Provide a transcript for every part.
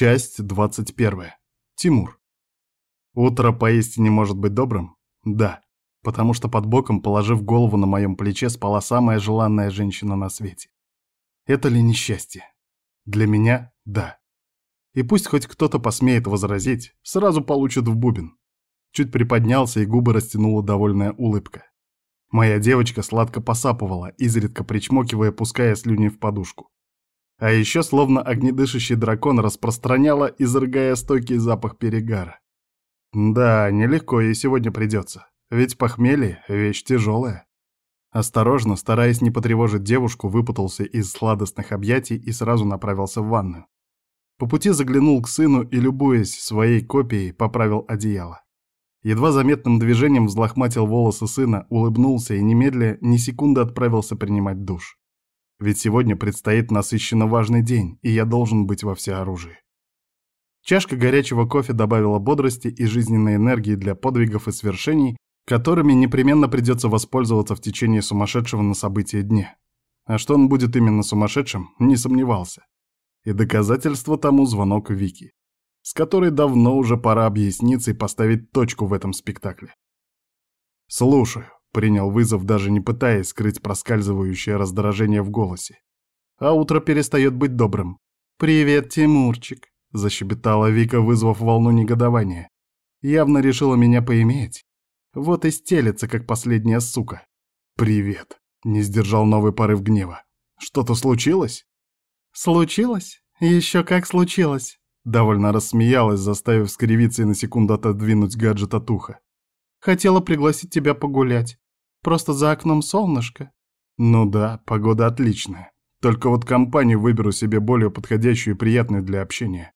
Часть 21. Тимур. Утро поистине может быть добрым? Да, потому что под боком, положив голову на моем плече, спала самая желанная женщина на свете. Это ли несчастье? Для меня — да. И пусть хоть кто-то посмеет возразить, сразу получит в бубен. Чуть приподнялся, и губы растянула довольная улыбка. Моя девочка сладко посапывала, изредка причмокивая, пуская слюни в подушку. А еще словно огнедышащий дракон распространяла, изрыгая стойкий запах перегара. Да, нелегко ей сегодня придется, ведь похмелье — вещь тяжелая. Осторожно, стараясь не потревожить девушку, выпутался из сладостных объятий и сразу направился в ванную. По пути заглянул к сыну и, любуясь своей копией, поправил одеяло. Едва заметным движением взлохматил волосы сына, улыбнулся и немедля ни секунды отправился принимать душ. Ведь сегодня предстоит насыщенно важный день, и я должен быть во всеоружии. Чашка горячего кофе добавила бодрости и жизненной энергии для подвигов и свершений, которыми непременно придется воспользоваться в течение сумасшедшего на события дня. А что он будет именно сумасшедшим, не сомневался. И доказательство тому звонок Вики, с которой давно уже пора объясниться и поставить точку в этом спектакле. «Слушаю», Принял вызов, даже не пытаясь скрыть проскальзывающее раздражение в голосе. А утро перестает быть добрым. «Привет, Тимурчик», — защебетала Вика, вызвав волну негодования. Явно решила меня поиметь. Вот и стелется, как последняя сука. «Привет», — не сдержал новый порыв гнева. «Что-то случилось?» «Случилось? Еще как случилось!» Довольно рассмеялась, заставив скривиться и на секунду отодвинуть гаджет от уха. Хотела пригласить тебя погулять. Просто за окном солнышко. Ну да, погода отличная. Только вот компанию выберу себе более подходящую и приятную для общения.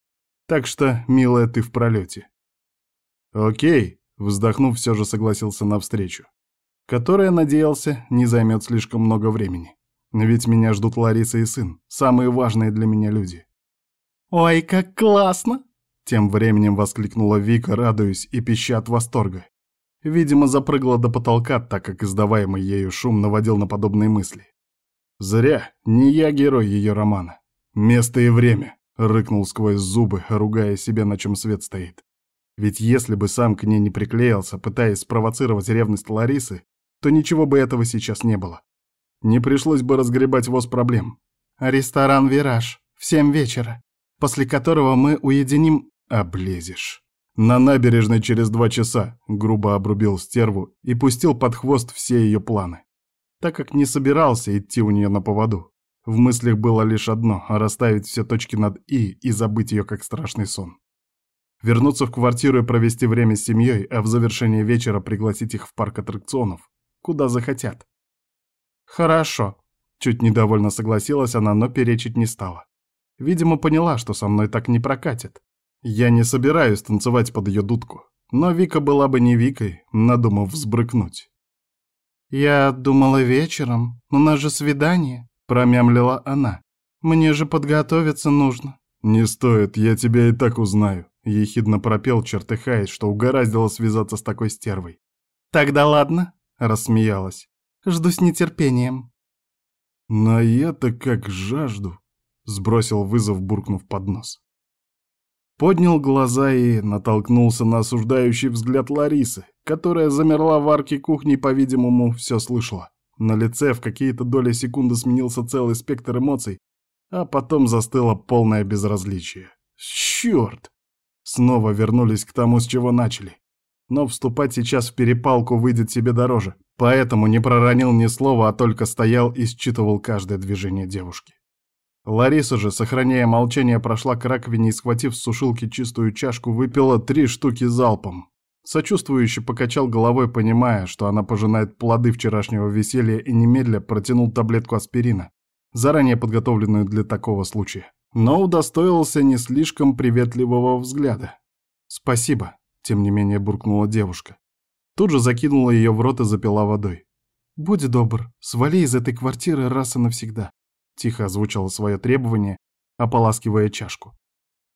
Так что, милая, ты в пролете. Окей, вздохнув, все же согласился на встречу. Которая, надеялся, не займет слишком много времени. Ведь меня ждут Лариса и сын, самые важные для меня люди. «Ой, как классно!» Тем временем воскликнула Вика, радуясь и пища от восторга. Видимо, запрыгала до потолка, так как издаваемый ею шум наводил на подобные мысли. Зря, не я герой ее романа. Место и время, рыкнул сквозь зубы, ругая себя, на чем свет стоит. Ведь если бы сам к ней не приклеился, пытаясь спровоцировать ревность Ларисы, то ничего бы этого сейчас не было. Не пришлось бы разгребать воз проблем. «Ресторан «Вираж» в семь вечера, после которого мы уединим...» «Облезешь». «На набережной через два часа», — грубо обрубил стерву и пустил под хвост все ее планы. Так как не собирался идти у нее на поводу. В мыслях было лишь одно — расставить все точки над «и» и забыть ее как страшный сон. Вернуться в квартиру и провести время с семьей, а в завершение вечера пригласить их в парк аттракционов, куда захотят. «Хорошо», — чуть недовольно согласилась она, но перечить не стала. Видимо, поняла, что со мной так не прокатит. Я не собираюсь танцевать под ее дудку, но Вика была бы не Викой, надумав взбрыкнуть. «Я думала вечером, у нас же свидание», — промямлила она. «Мне же подготовиться нужно». «Не стоит, я тебя и так узнаю», — ехидно пропел, чертыхаясь, что угораздило связаться с такой стервой. «Тогда ладно», — рассмеялась. «Жду с нетерпением». «Но я-то как жажду», — сбросил вызов, буркнув под нос. Поднял глаза и натолкнулся на осуждающий взгляд Ларисы, которая замерла в арке кухни и, по-видимому, все слышала. На лице в какие-то доли секунды сменился целый спектр эмоций, а потом застыло полное безразличие. Черт! Снова вернулись к тому, с чего начали. Но вступать сейчас в перепалку выйдет себе дороже, поэтому не проронил ни слова, а только стоял и считывал каждое движение девушки. Лариса же, сохраняя молчание, прошла к раковине и, схватив с сушилки чистую чашку, выпила три штуки залпом. Сочувствующе покачал головой, понимая, что она пожинает плоды вчерашнего веселья и немедля протянул таблетку аспирина, заранее подготовленную для такого случая. Но удостоился не слишком приветливого взгляда. «Спасибо», — тем не менее буркнула девушка. Тут же закинула ее в рот и запила водой. «Будь добр, свали из этой квартиры раз и навсегда. — тихо озвучила свое требование, ополаскивая чашку.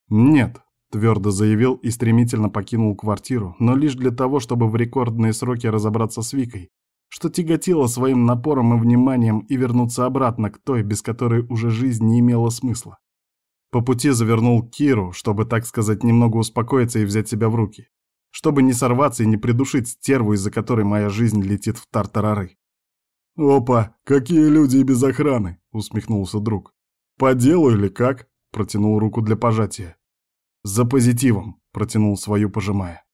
«Нет», — твердо заявил и стремительно покинул квартиру, но лишь для того, чтобы в рекордные сроки разобраться с Викой, что тяготило своим напором и вниманием и вернуться обратно к той, без которой уже жизнь не имела смысла. По пути завернул Киру, чтобы, так сказать, немного успокоиться и взять себя в руки. Чтобы не сорваться и не придушить стерву, из-за которой моя жизнь летит в тартарары. «Опа, какие люди и без охраны!» — усмехнулся друг. «По делу или как?» — протянул руку для пожатия. «За позитивом», — протянул свою, пожимая.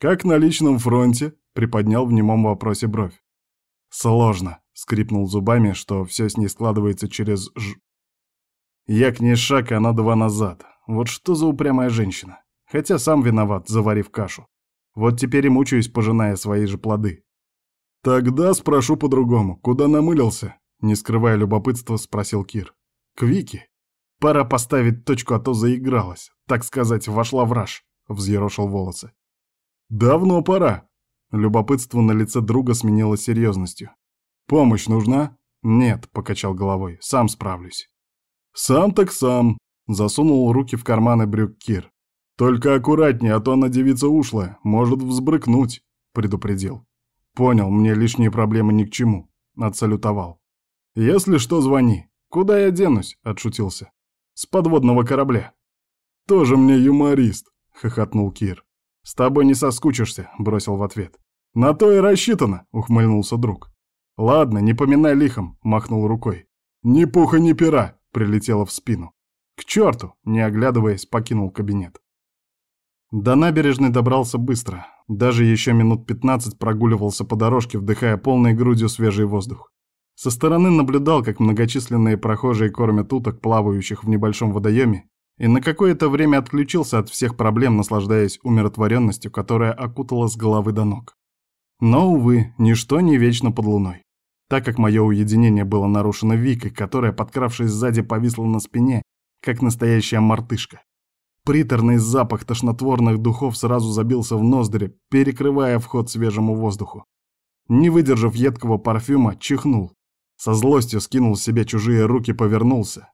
«Как на личном фронте?» — приподнял в немом вопросе бровь. «Сложно», — скрипнул зубами, что все с ней складывается через «ж». Я к ней шаг, а она два назад. Вот что за упрямая женщина. Хотя сам виноват, заварив кашу. Вот теперь и мучаюсь, пожиная свои же плоды. «Тогда спрошу по-другому. Куда намылился?» Не скрывая любопытства, спросил Кир. «К Вике. Пора поставить точку, а то заигралась. Так сказать, вошла в раж», — взъерошил волосы. «Давно пора». Любопытство на лице друга сменилось серьезностью. «Помощь нужна?» «Нет», — покачал головой, — «сам справлюсь». «Сам так сам», — засунул руки в карманы брюк Кир. «Только аккуратнее, а то она девица ушлая, может взбрыкнуть», — предупредил. «Понял, мне лишние проблемы ни к чему», — отсалютовал. «Если что, звони. Куда я денусь?» — отшутился. «С подводного корабля». «Тоже мне юморист», — хохотнул Кир. «С тобой не соскучишься», — бросил в ответ. «На то и рассчитано», — ухмыльнулся друг. «Ладно, не поминай лихом», — махнул рукой. «Ни пуха, ни пера», — прилетело в спину. «К черту!» — не оглядываясь, покинул кабинет. До набережной добрался быстро. Даже еще минут 15 прогуливался по дорожке, вдыхая полной грудью свежий воздух. Со стороны наблюдал, как многочисленные прохожие кормят уток, плавающих в небольшом водоеме, и на какое-то время отключился от всех проблем, наслаждаясь умиротворенностью, которая окутала с головы до ног. Но, увы, ничто не вечно под луной. Так как мое уединение было нарушено Викой, которая, подкравшись сзади, повисла на спине, как настоящая мартышка. Приторный запах тошнотворных духов сразу забился в ноздри, перекрывая вход свежему воздуху. Не выдержав едкого парфюма, чихнул. Со злостью скинул с себя чужие руки, повернулся.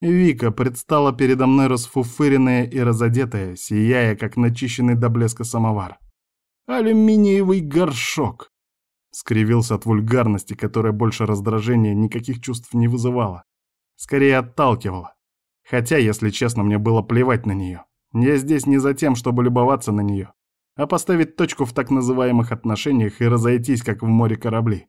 Вика предстала передо мной расфуфыренная и разодетая, сияя, как начищенный до блеска самовар. «Алюминиевый горшок!» Скривился от вульгарности, которая больше раздражения никаких чувств не вызывала. Скорее отталкивала. Хотя, если честно, мне было плевать на нее. Я здесь не за тем, чтобы любоваться на нее, а поставить точку в так называемых отношениях и разойтись, как в море корабли.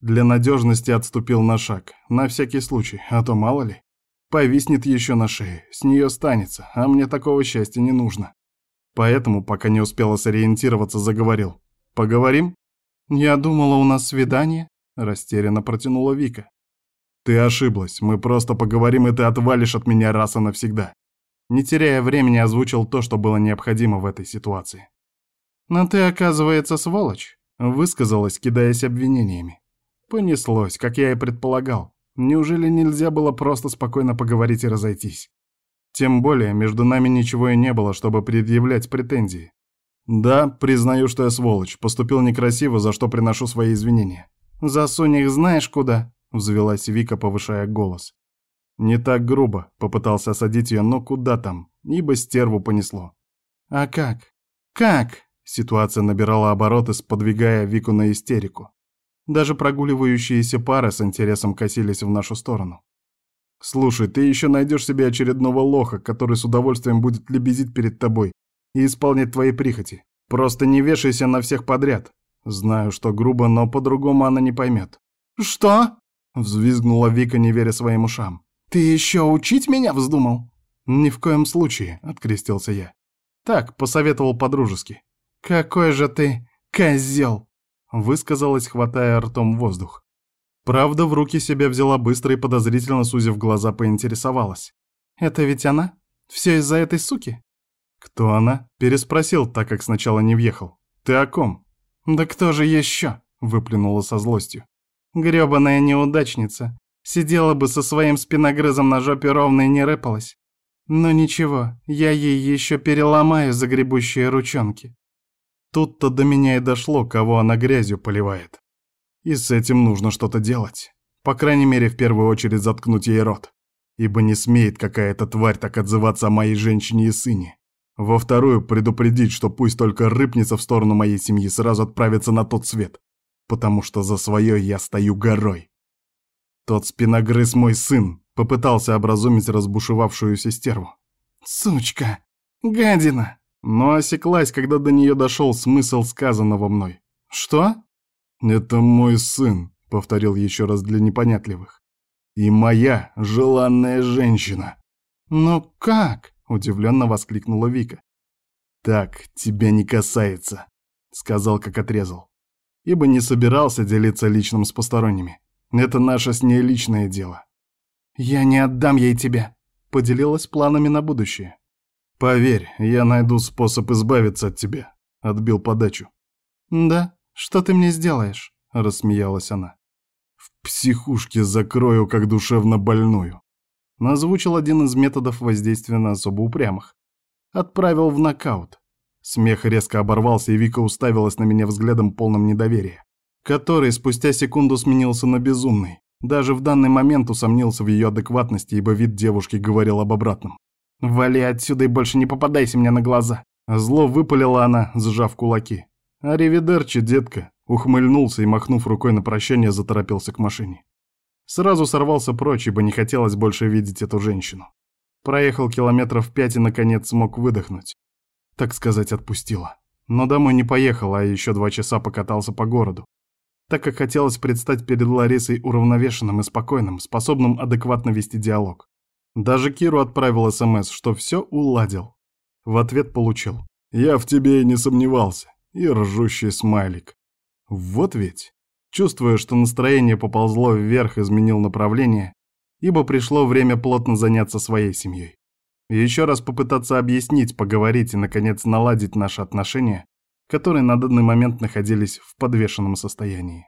Для надежности отступил на шаг, на всякий случай, а то мало ли. Повиснет еще на шее, с нее станется, а мне такого счастья не нужно. Поэтому, пока не успела сориентироваться, заговорил. «Поговорим?» «Я думала, у нас свидание», — растерянно протянула Вика. «Ты ошиблась. Мы просто поговорим, и ты отвалишь от меня раз и навсегда». Не теряя времени, озвучил то, что было необходимо в этой ситуации. «Но ты, оказывается, сволочь», — высказалась, кидаясь обвинениями. Понеслось, как я и предполагал. Неужели нельзя было просто спокойно поговорить и разойтись? Тем более, между нами ничего и не было, чтобы предъявлять претензии. Да, признаю, что я сволочь, поступил некрасиво, за что приношу свои извинения. Засунь их знаешь куда, взвелась Вика, повышая голос. Не так грубо, попытался осадить ее, но куда там, ибо стерву понесло. А как? Как? Ситуация набирала обороты, сподвигая Вику на истерику. Даже прогуливающиеся пары с интересом косились в нашу сторону. «Слушай, ты еще найдешь себе очередного лоха, который с удовольствием будет лебезить перед тобой и исполнять твои прихоти. Просто не вешайся на всех подряд. Знаю, что грубо, но по-другому она не поймет». «Что?» Взвизгнула Вика, не веря своим ушам. «Ты еще учить меня вздумал?» «Ни в коем случае», — открестился я. «Так, посоветовал по-дружески». «Какой же ты козел!» — высказалась, хватая ртом воздух. Правда, в руки себя взяла быстро и подозрительно, сузив глаза, поинтересовалась. «Это ведь она? Все из-за этой суки?» «Кто она?» — переспросил, так как сначала не въехал. «Ты о ком?» «Да кто же еще?» — выплюнула со злостью. Грёбаная неудачница. Сидела бы со своим спиногрызом на жопе ровно и не рыпалась. Но ничего, я ей еще переломаю загребущие ручонки. Тут-то до меня и дошло, кого она грязью поливает. И с этим нужно что-то делать. По крайней мере, в первую очередь заткнуть ей рот. Ибо не смеет какая-то тварь так отзываться о моей женщине и сыне. Во вторую предупредить, что пусть только рыпнется в сторону моей семьи, сразу отправится на тот свет потому что за свое я стою горой. Тот спиногрыз мой сын, Попытался образумить разбушевавшуюся стерву. «Сучка! Гадина!» Но осеклась, когда до нее дошел смысл сказанного мной. «Что?» «Это мой сын», — повторил еще раз для непонятливых. «И моя желанная женщина». «Но как?» — удивленно воскликнула Вика. «Так, тебя не касается», — сказал, как отрезал. Ибо не собирался делиться личным с посторонними. Это наше с ней личное дело. «Я не отдам ей тебя», — поделилась планами на будущее. «Поверь, я найду способ избавиться от тебя», — отбил подачу. «Да? Что ты мне сделаешь?» — рассмеялась она. «В психушке закрою, как душевно больную». Назвучил один из методов воздействия на особо упрямых. Отправил в нокаут. Смех резко оборвался, и Вика уставилась на меня взглядом полным недоверия, который спустя секунду сменился на безумный. Даже в данный момент усомнился в ее адекватности, ибо вид девушки говорил об обратном. «Вали отсюда и больше не попадайся мне на глаза!» Зло выпалила она, сжав кулаки. «Аривидерчи, детка!» Ухмыльнулся и, махнув рукой на прощание, заторопился к машине. Сразу сорвался прочь, ибо не хотелось больше видеть эту женщину. Проехал километров пять и, наконец, смог выдохнуть. Так сказать, отпустила. Но домой не поехал, а еще два часа покатался по городу. Так как хотелось предстать перед Ларисой уравновешенным и спокойным, способным адекватно вести диалог. Даже Киру отправил СМС, что все уладил. В ответ получил. «Я в тебе и не сомневался». И ржущий смайлик. Вот ведь. Чувствуя, что настроение поползло вверх, изменил направление, ибо пришло время плотно заняться своей семьей. Еще раз попытаться объяснить, поговорить и, наконец, наладить наши отношения, которые на данный момент находились в подвешенном состоянии.